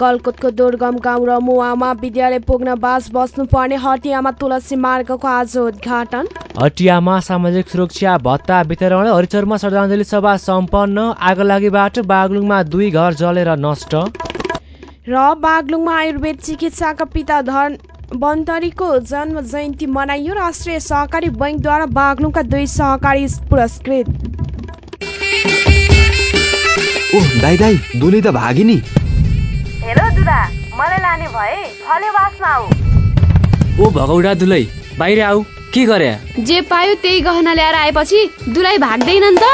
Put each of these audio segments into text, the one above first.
गलकुटको दुर्गम गाउँ र मुवामा विद्यालय पुग्न बास बस्नुपर्ने हटियामा तुलसी मार्गको आज उद्घाटन। हटियामा सामाजिक सुरक्षा भत्ता वितरण हरिचरमा श्रद्धाञ्जली सभा सम्पन्न आगलागीबाट बागलुङमा दुई घर जलेर नष्ट। र बागलुङमा आयुर्वेद चिकित्साका पिता धन बन्तरीको जन्म जयन्ती मनाइयो राष्ट्रिय सहकारी बैङ्कद्वारा बागलुङका दुई सहकारी पुरस्कृत। ओह दाइ दाइ दुली त भागी हेर दुदा मलाई लाने भए फलेवासमा आऊ। ओ भगौडा दुलै बाहिर आऊ के गरे? जे पायो त्यही गहना ल्याएर आएपछि दुलाई भाग्दैनन् त।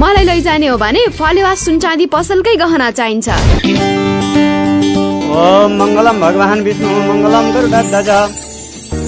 मलाई लैजाने हो भने फलेवास सुनचाँदी पसलकै गहना चाहिन्छ। ओम मङ्गलम भगवान् विष्णु मङ्गलम गरुडध्वज।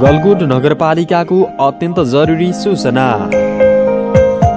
गलकुट नगरपालिकाको अत्यन्त जरुरी सूचना।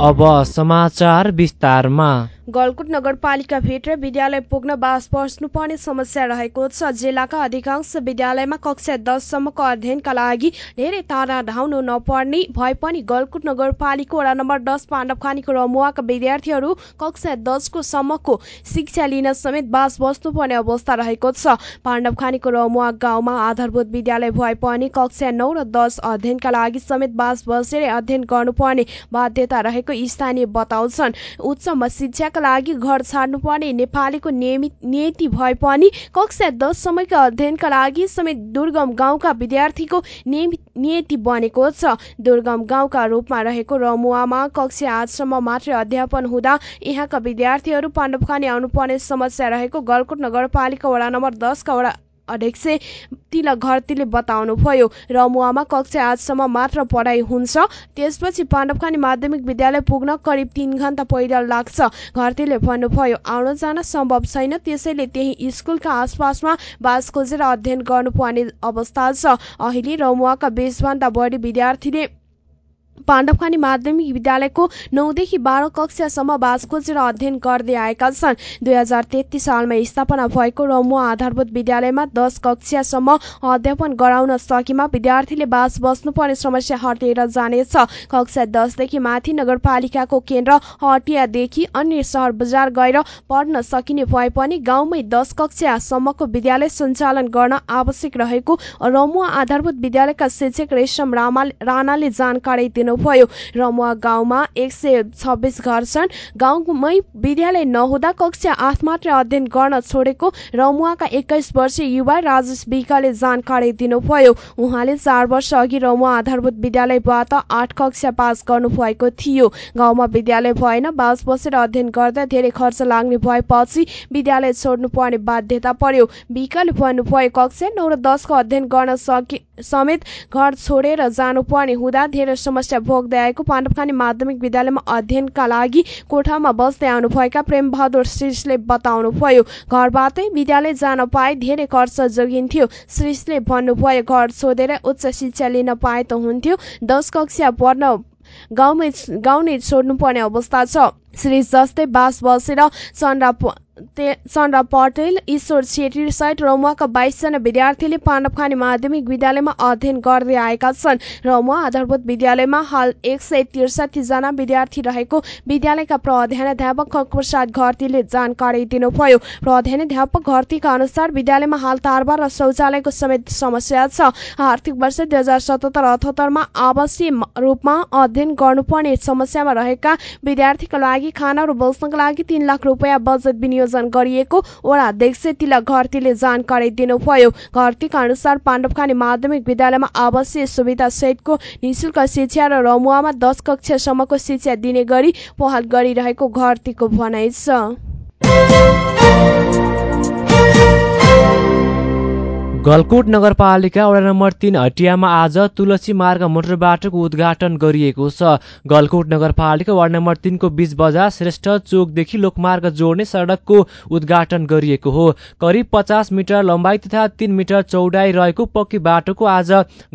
अब समाचार विस्तारमा। गलकुट नगरपालिकाभित्र विद्यालय पुग्न बास बस्नुपर्ने समस्या रहेको छ। जिल्लाका अधिकांश विद्यालयमा कक्षा दससम्मको अध्ययनका लागि धेरै तारा धाउनु नपर्ने भए पनि गलकुट नगरपालिका वडा नम्बर दस पाण्डवखानीको रमुवाका विद्यार्थीहरू कक्षा दसको सम्मको शिक्षा लिन समेत बास बस्नुपर्ने अवस्था रहेको छ। पाण्डवखानीको रमुवा गाउँमा आधारभूत विद्यालय भए पनि कक्षा नौ र दस अध्ययनका लागि समेत बास बसेर अध्ययन गर्नुपर्ने बाध्यता रहेको स्थानीय बताउँछन्। उच्च शिक्षाका लागि घर छाड्नुपर्ने नेपालीको नियति भए पनि कक्षा दससम्मका अध्ययनका लागि समेत दुर्गम गाउँका विद्यार्थीको नियति बनेको छ। दुर्गम गाउँका रूपमा रहेको रमुवामा कक्षा आठसम्म मात्रै अध्यापन हुँदा यहाँका विद्यार्थीहरू पाण्डवखानी आउनुपर्ने समस्या रहेको गलकोट नगरपालिका वडा नम्बर दसका वडा अध्यक्ष तिलक घरतीले बताउनुभयो रमुवामा कक्षा आजसम्म मात्र पढाइ हुन्छ। त्यसपछि पाण्डवखानी माध्यमिक विद्यालय पुग्न करिब तीन घण्टा पैदल लाग्छ। घरतीले भन्नुभयो आउन जान सम्भव छैन। त्यसैले त्यही स्कुलका आसपासमा बास खोजेर अध्ययन गर्नुपर्ने अवस्था छ। अहिले रमुवाका बिसभन्दा बढी विद्यार्थीले पाण्डवखानी माध्यमिक विद्यालयको नौदेखि बाह्र कक्षासम्म बास खोजेर अध्ययन गर्दै आएका छन्। दुई हजार तेत्तिस सालमा स्थापना भएको रमुवा आधारभूत विद्यालयमा दस कक्षासम्म अध्यापन गराउन सकेमा विद्यार्थीले बास बस्नुपर्ने समस्या हटेर जानेछ। कक्षा दसदेखि माथि नगरपालिकाको केन्द्र हटियादेखि अन्य सहर बजार गएर पढ्न सकिने भए पनि गाउँमै दस कक्षासम्मको विद्यालय सञ्चालन गर्न आवश्यक रहेको रमुवा आधारभूत विद्यालयका शिक्षक रेशम राणाले जानकारी दिनुभयो रमुवा गाउँमा एक सय छब्बिस घर छन्। गाउँमै विद्यालय नहुँदा कक्षा आठ मात्र अध्ययन गर्न छोडेको रमुवाका एक्काइस वर्षीय युवा राजेश विकले जानकारी दिनुभयो उहाँले चार वर्ष अघि रमुवा आधारभूत विद्यालयबाट आठ कक्षा पास गर्नुभएको थियो। गाउँमा विद्यालय भएन बास बसेर अध्ययन गर्दा धेरै खर्च लाग्ने भएपछि विद्यालय छोड्नु पर्ने बाध्यता पर्यो। विकले भन्नुभयो कक्षा नौ र दसको अध्ययन गर्न सके समेत घर छोडेर जानुपर्ने हुँदा धेरै समस्या भोग्दै आएको पाण्डवखानी माध्यमिक विद्यालयमा अध्ययनका लागि कोठामा बस्दै आउनुभएका प्रेम बहादुर श्रीषले बताउनुभयो घरबाटै विद्यालय जान पाए धेरै खर्च जोगिन्थ्यो श्रीषले भन्नुभयो घर छोडेर उच्च शिक्षा लिन पाए त हुन्थ्यो दस कक्षा पढ्न गाउँमै गाउँ नै छोड्नुपर्ने अवस्था छ श्री जस्तै बास बसेर चन्द्रा चन्द्र पटेल ईश्वर छेत्री सहित रमुवाका बाइसजना विद्यार्थीले पाण्डवखानी माध्यमिक विद्यालयमा अध्ययन गर्दै आएका छन्। रमुवा आधारभूत विद्यालयमा हाल एक सय त्रिसठी जना विद्यार्थी रहेको विद्यालयका प्रधानाध्यापक प्रसाद घरतीले जानकारी दिनुभयो। प्रधानाध्यापक घरतीका अनुसार विद्यालयमा हाल तारबार र शौचालयको समेत समस्या छ। आर्थिक वर्ष दुई हजार सतहत्तर अठहत्तरमा आवासीय रूपमा अध्ययन गर्नुपर्ने समस्यामा रहेका विद्यार्थीका लागि खाना र बस्नका लागि तीन लाख रुपियाँ बजेट विनियोजन आयोजन गरिएको वडा अध्यक्ष तिलक घरतीले जानकारी दिनुभयो। घरतीका अनुसार पाण्डवखानी माध्यमिक विद्यालयमा आवासीय सुविधा सहितको निशुल्क शिक्षा र रमुवामा दस कक्षासम्मको शिक्षा दिने गरी पहल गरिरहेको घरतीको भनाइ छ। गलकोट नगरपालिका वडा नम्बर तीन हटियामा आज तुलसी मार्ग मोटर बाटोको उद्घाटन गरिएको छ। गलकोट नगरपालिका वार्ड नम्बर तिनको बीच बजार श्रेष्ठ चोकदेखि लोकमार्ग जोड्ने सडकको उद्घाटन गरिएको हो। करिब पचास मिटर लम्बाइ तथा तिन मिटर चौडाइ रहेको पक्की बाटोको आज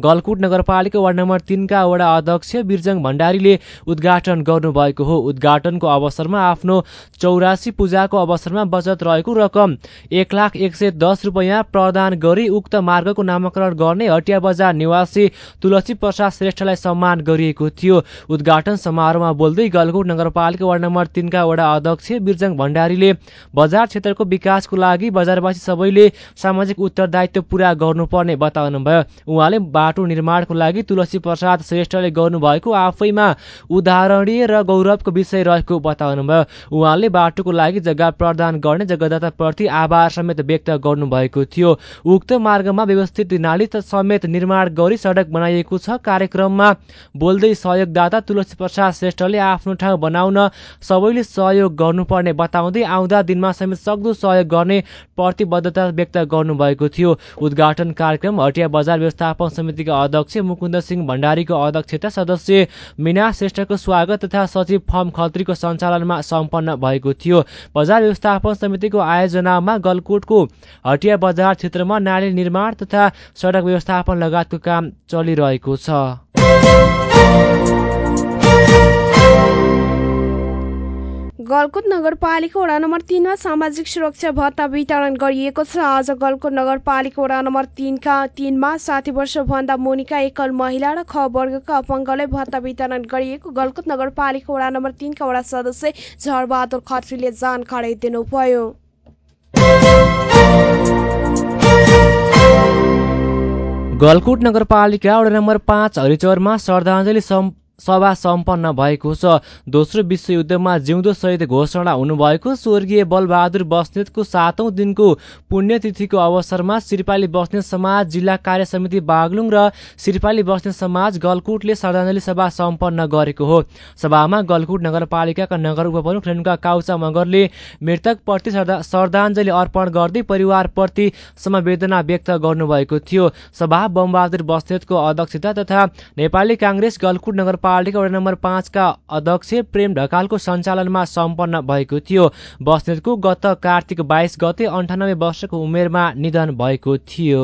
गलकोट नगरपालिका वार्ड नम्बर तिनका वडा अध्यक्ष बिरजङ भण्डारीले उद्घाटन गर्नुभएको हो। उद्घाटनको अवसरमा आफ्नो चौरासी पूजाको अवसरमा बचत रहेको रकम एक लाख एक सय दस रुपियाँ प्रदान गरी उक्त मार्गको नामाकरण गर्ने हटिया बजार निवासी तुलसी प्रसाद श्रेष्ठलाई सम्मान गरिएको थियो। उद्घाटन समारोहमा बोल्दै गलकोट नगरपालिका वार्ड नम्बर तिनका वडा अध्यक्ष बिरजङ भण्डारीले बजार क्षेत्रको विकासको लागि बजारवासी सबैले सामाजिक उत्तरदायित्व पुरा गर्नुपर्ने बताउनुभयो। उहाँले बाटो निर्माणको लागि तुलसी प्रसाद श्रेष्ठले गर्नुभएको आफैमा उदाहरणीय र गौरवको विषय रहेको बताउनुभयो। उहाँले बाटोको लागि जग्गा प्रदान गर्ने जग्गादाताप्रति आभार समेत व्यक्त गर्नुभएको थियो। उक्त मार्गमा व्यवस्थित नाली समेत निर्माण गरी सडक बनाइएको छ। कार्यक्रममा बोल्दै सहयोगदाता तुलसी प्रसाद श्रेष्ठले आफ्नो ठाउँ बनाउन सबैले सहयोग गर्नुपर्ने बताउँदै आउँदा दिनमा समेत सक्दो सहयोग गर्ने प्रतिबद्धता व्यक्त गर्नुभएको थियो। उद्घाटन कार्यक्रम हटिया बजार व्यवस्थापन समितिका अध्यक्ष मुकुन्द सिंह भण्डारीको अध्यक्षता सदस्य मिना श्रेष्ठको स्वागत तथा सचिव फर्म खत्रीको सञ्चालनमा सम्पन्न भएको थियो। बजार व्यवस्थापन समितिको आयोजनामा गलकोटको हटिया बजार क्षेत्रमा नाली निर्माण तथा सडक व्यवस्थापन लगायतको काम चलिरहेको छ। गलकुट नगरपालिका वडा नम्बर तिनमा सामाजिक सुरक्षा भत्ता वितरण गरिएको छ। आज गलकुट नगरपालिका वडा नम्बर तिनका तिनमा साठी वर्षभन्दा मुनिका एकल महिला र ख वर्गका अपङ्गलाई भत्ता वितरण गरिएको गलकुट नगरपालिका वडा नम्बर तिनका वडा सदस्य झरबहादुर खत्रीले जानकारी दिनुभयो। गलकुट नगरपालिका वडा नम्बर पाँच हरिचौरमा श्रद्धाञ्जली सभा सम्पन्न भएको छ। दोस्रो विश्वयुद्धमा जिउँदो शहीद घोषणा हुनुभएको स्वर्गीय बलबहादुर बस्नेतको सातौँ दिनको पुण्यतिथिको अवसरमा सिरपाली बस्नेत समाज जिल्ला कार्य समिति बागलुङ र सिरपाली बस्नेत समाज गलकुटले श्रद्धाञ्जली सभा सम्पन्न गरेको हो। सभामा गलकुट नगरपालिकाका नगर उपप्रमुख रेणुका काउचा मगरले मृतकप्रति श्रद्धाञ्जली अर्पण गर्दै परिवारप्रति समवेदना व्यक्त गर्नुभएको थियो। सभा बमबहादुर बस्नेतको अध्यक्षता तथा नेपाली काङ्ग्रेस गलकुट नगरपालिका वडा नम्बर पाँचका अध्यक्ष प्रेम ढकालको सञ्चालनमा सम्पन्न भएको थियो। बस्नेतको गत कार्तिक बाइस गते अन्ठानब्बे वर्षको उमेरमा निधन भएको थियो।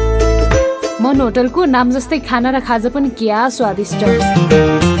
मन होटलको नाम जस्तै खाना र खाजा पनि क्या स्वादिष्ट।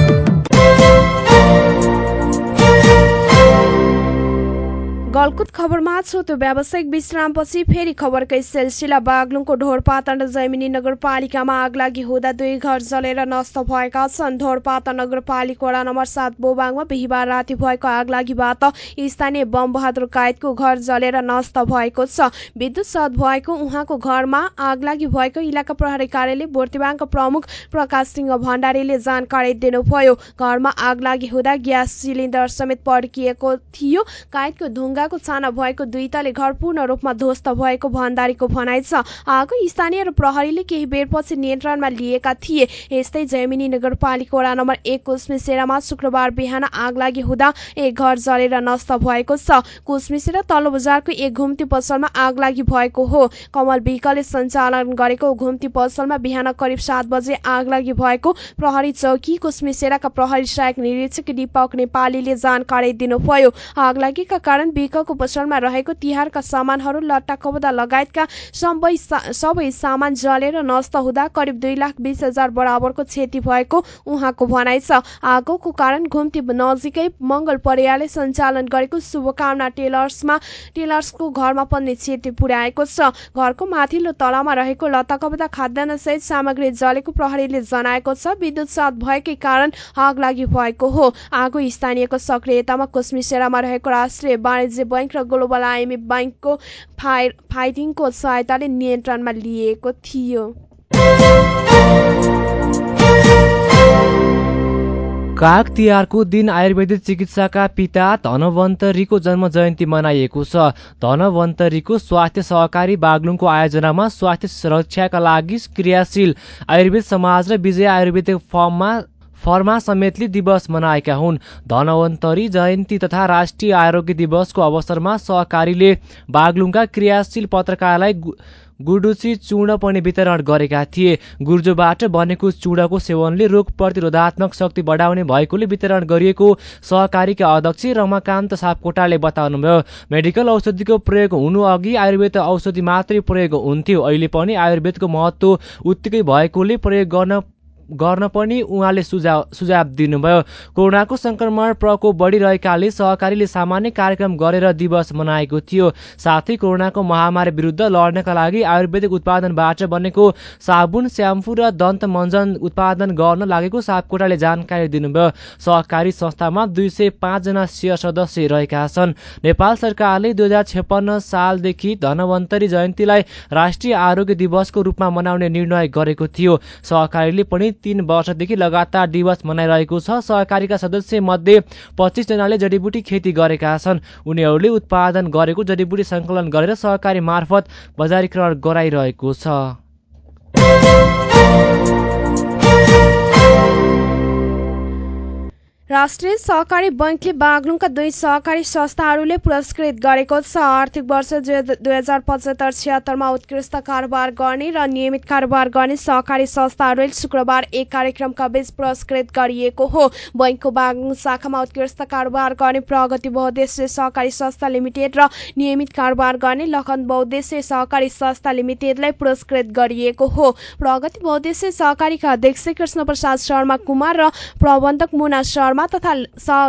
गलकुत खबरमा छोटो व्यावसायिक विश्रामपछि फेरि खबरकै सिलसिला बागलुङको ढोरपातन र जैमिनी नगरपालिकामा आगलागी हुँदा दुई घर जलेर नष्ट भएका छन्। ढोरपातन नगरपालिका वडा नम्बर सात बोबाङमा बिहिबार राति भएको आगलागीबाट स्थानीय बमबहादुर कायतको घर जलेर नष्ट भएको छ। विद्युत सर्ट भएको उहाँको घरमा आगलागी भएको इलाका प्रहरी कार्यालय बोर्तिबाङका प्रमुख प्रकाश सिंह भण्डारीले जानकारी दिनुभयो। घरमा आगलागी हुँदा ग्यास सिलिन्डर समेत पड्किएको थियो। कायतको ढुङ्गा ढुङ्गाको छाना भएको दुई तले घर पूर्ण रूपमा ध्वस्त भएको भण्डारीको भनाइ छ। आगो स्थानीय र प्रहरीले केही बेरपछि नियन्त्रणमा लिएका थिए। यस्तै जैमिनी नगरपालिका वडा नम्बर एक कुसमिसेरामा शुक्रबार बिहान आग लागि हुँदा एक घर जलेर नष्ट भएको छ। कुसमिसेरा तल्लो बजारको एक घुम्ती पसलमा आग लागि भएको हो। कमल विकले सञ्चालन गरेको घुम्ती पसलमा बिहान करिब सात बजे आग लागि भएको प्रहरी चौकी कुसमिसेराका प्रहरी सहायक निरीक्षक दीपक नेपालीले जानकारी दिनुभयो। आग लागेका कारण विकको पसलमा रहेको तिहारका सामानहरू लट्टा कपडा लगायतका सबै सबै सामान जलेर नष्ट हुँदा करिब दुई लाख बिस हजार बराबरको क्षति भएको उहाँको भनाइ छ। आगोको कारण घुम्ती नजिकै मङ्गल परियारले सञ्चालन गरेको शुभकामना टेलर्समा टेलर्सको घरमा पनि क्षति पुर्याएको छ। घरको माथिल्लो तलामा रहेको लत्ता कपडा खाद्यान्न सहित सामग्री जलेको प्रहरीले जनाएको छ। विद्युत साथ भएकै कारण आग लागि भएको हो। आगो स्थानीयको सक्रियतामा कुसमिसेरामा रहेको राष्ट्रिय वाणिज्य बैंक र ग्लोबल आइएमए ब्याङ्कको फायर फाइटिङको सहायताले नियन्त्रणमा लिएको थियो। काग तिहारको दिन आयुर्वेदिक चिकित्साका पिता धनवन्तरीको जन्म जयन्ती मनाइएको छ। धनवन्तरीको स्वास्थ्य सहकारी बागलुङको आयोजनामा स्वास्थ्य सुरक्षाका लागि क्रियाशील आयुर्वेद समाज र विजय आयुर्वेदिक फर्ममा फर्मा समेतले दिवस मनाएका हुन्। धनवन्तरी जयन्ती तथा राष्ट्रिय आरोग्य दिवसको अवसरमा सहकारीले बागलुङका क्रियाशील पत्रकारलाई गुडुची चूर्ण पनि वितरण गरेका थिए। गुर्जोबाट बनेको चूर्णको सेवनले रोग प्रतिरोधात्मक शक्ति बढाउने भएकोले वितरण गरिएको सहकारीका अध्यक्ष रमाकान्त सापकोटाले बताउनुभयो। मेडिकल औषधिको प्रयोग हुनु अघि आयुर्वेद औषधि मात्रै प्रयोग हुन्थ्यो। अहिले पनि आयुर्वेदको महत्त्व उत्तिकै भएकोले प्रयोग गर्न गर्न पनि उहाँले सुझाव सुझाव दिनुभयो। कोरोनाको सङ्क्रमण प्रकोप बढिरहेकाले सहकारीले सामान्य कार्यक्रम गरेर दिवस मनाएको थियो। साथै कोरोनाको महामारी विरुद्ध लड्नका लागि आयुर्वेदिक उत्पादनबाट बनेको साबुन स्याम्पू र दन्त मञ्जन उत्पादन गर्न लागेको सापकोटाले जानकारी दिनुभयो। सहकारी संस्थामा दुई सय पाँचजना सदस्य रहेका छन्। नेपाल सरकारले दुई हजार छेपन्न सालदेखि धनवन्तरी जयन्तीलाई राष्ट्रिय आरोग्य दिवसको रूपमा मनाउने निर्णय गरेको थियो। सहकारीले पनि तीन वर्षदेखि लगातार दिवस मनाइरहेको छ। सहकारीका सदस्य मध्ये पच्चिसजनाले जडीबुटी खेती गरेका छन्। उनीहरूले उत्पादन गरेको जडीबुटी सङ्कलन गरेर सहकारी मार्फत बजारीकरण गराइरहेको छ। राष्ट्रिय सहकारी बैङ्कले बागलुङका दुई सहकारी संस्थाहरूले पुरस्कृत गरेको छ। आर्थिक वर्ष दुई हजार पचहत्तर छिहत्तरमा उत्कृष्ट कारोबार गर्ने र नियमित कारोबार गर्ने सहकारी संस्थाहरूले शुक्रबार एक कार्यक्रमका बीच पुरस्कृत गरिएको हो। बैङ्कको बागलुङ शाखामा उत्कृष्ट कारोबार गर्ने प्रगति बहुद्देश्य सहकारी संस्था लिमिटेड र नियमित कारोबार गर्ने लखन बहुद्देश्य सहकारी संस्था लिमिटेडलाई पुरस्कृत गरिएको हो। प्रगति बहुद्देश्य सहकारीका अध्यक्ष कृष्ण प्रसाद शर्मा कुमार र प्रबन्धक मुना शर्मा तथा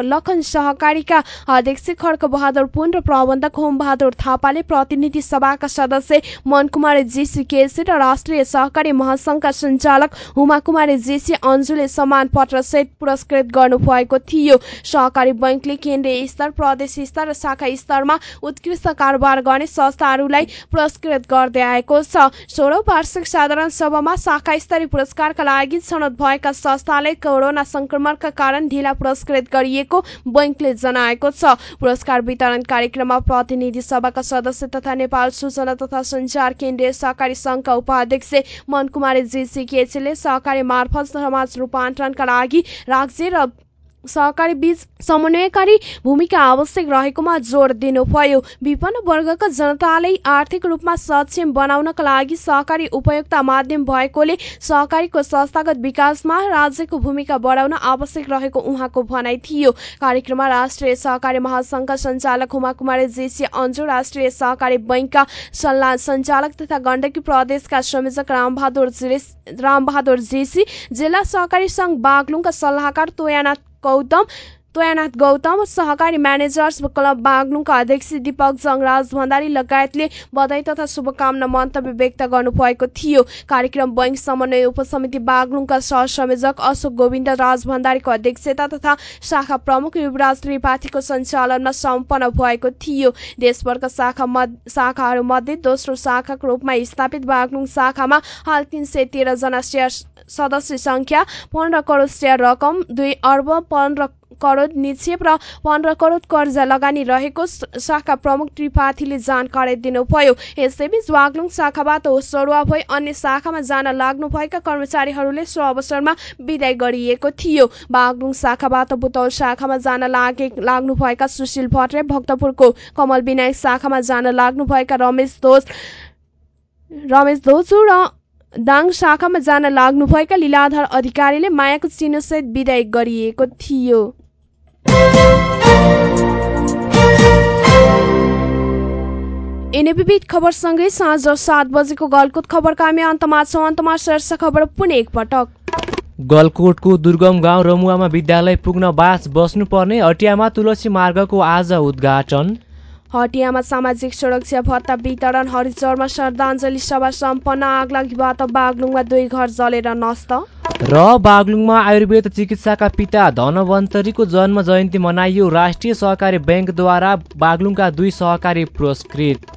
लखन सहकारीका अध्यक्ष खड्क बहादुर पुन र प्रबन्धक होम बहादुर थापाले प्रतिनिधि सभाका सदस्य मन कुमारी जीसी केसी र राष्ट्रिय सहकारी महासंघका सञ्चालक हुमा कुमारी जीसी अन्जुले सम्मान पत्र सहित पुरस्कृत गर्नुभएको थियो। सहकारी बैङ्कले केन्द्रीय स्तर प्रदेश स्तर र शाखा स्तरमा उत्कृष्ट कारोबार गर्ने संस्थाहरूलाई पुरस्कृत गर्दै आएको छ। सोह्रौँ वार्षिक साधारण सभामा शाखा स्तरीय पुरस्कारका लागि छनौट भएका संस्थाले कोरोना संक्रमणका कारण ढिला पुरस्कृत गरिएको बैङ्कले जनाएको छ। पुरस्कार वितरण कार्यक्रममा प्रतिनिधि सभाका सदस्य तथा नेपाल सूचना तथा सञ्चार केन्द्रीय सहकारी संघका उपाध्यक्ष मनकुमारी केसीले सहकारी मार्फत समाज रूपान्तरणका लागि राज्य र सहकारी बीच समन्वयकारी भूमिका आवश्यक रहेकोमा जोड दिनुभयो। विपन्न वर्गका जनताले आर्थिक रूपमा सक्षम बनाउनका लागि सहकारी उपयुक्त माध्यम भएकोले सहकारीको संस्थागत विकासमा राज्यको भूमिका बढाउन आवश्यक रहेको उहाँको भनाइ थियो। कार्यक्रममा राष्ट्रिय सहकारी महासंघका सञ्चालक हुमा कुमारी जेसी अन्जु राष्ट्रिय सहकारी बैङ्कका सल्लाह सञ्चालक तथा गण्डकी प्रदेशका संयोजक रामबहादुर रामबहादुर जेसी जिल्ला सहकारी संघ बागलुङका सल्लाहकार तोयानाथ गौतम तोयानाथ गौतम सहकारी म्यानेजर्स क्लब बागलुङका अध्यक्ष दीपक जङराज भण्डारी लगायतले बधाई तथा शुभकामना मन्तव्य व्यक्त गर्नुभएको थियो। कार्यक्रम बैङ्क समन्वय उपसमिति बागलुङका सहसंयोजक अशोक गोविन्द राज भण्डारीको अध्यक्षता तथा शाखा प्रमुख युवराज त्रिपाठीको सञ्चालनमा सम्पन्न भएको थियो। देशभरका शाखा शाखाहरूमध्ये दोस्रो शाखाको रूपमा स्थापित बागलुङ शाखामा हाल तीन सय तेह्रजना सेयर सदस्य संख्या पन्ध्र करोड सेयर रकम दुई अर्ब पन्ध्र करोड निक्षेप र पन्ध्र करोड कर्जा लगानी रहेको शाखा प्रमुख त्रिपाठीले जानकारी दिनुभयो। यसैबीच वाग्लुङ शाखाबाट सरुवा भई अन्य शाखामा जान लाग्नुभएका कर्मचारीहरूले सो अवसरमा विदाय गरिएको थियो। बागलुङ शाखाबाट बुतौल शाखामा जान लागे लाग्नुभएका सुशील भट्टराई भक्तपुरको कमल विनायक शाखामा जान लाग्नुभएका रमेश दोष रमेश दोजु र दाङ शाखामा जान लाग्नुभएका लीलाधर अधिकारीले मायाको चिन्हसहित विदाय गरिएको थियो। विविध खबरसँगै साँझ सात बजेको गलकुट खबरका हामी अन्तमा छौँ। अन्तमा शीर्ष खबर पुनः एकपटक गलकोटको दुर्गम गाउँ रमुवामा विद्यालय पुग्न बास बस्नुपर्ने हटियामा तुलसी मार्गको आज उद्घाटन। हटियामा सामाजिक सुरक्षा भत्ता वितरण हरिचौरमा श्रद्धाञ्जली सभा सम्पन्न आगलागीबाट बागलुङमा दुई घर जलेर नष्ट। र बागलुङमा आयुर्वेद चिकित्साका पिता धनवन्तरीको जन्म जयन्ती मनाइयो राष्ट्रिय सहकारी ब्याङ्कद्वारा बागलुङका दुई सहकारी पुरस्कृत।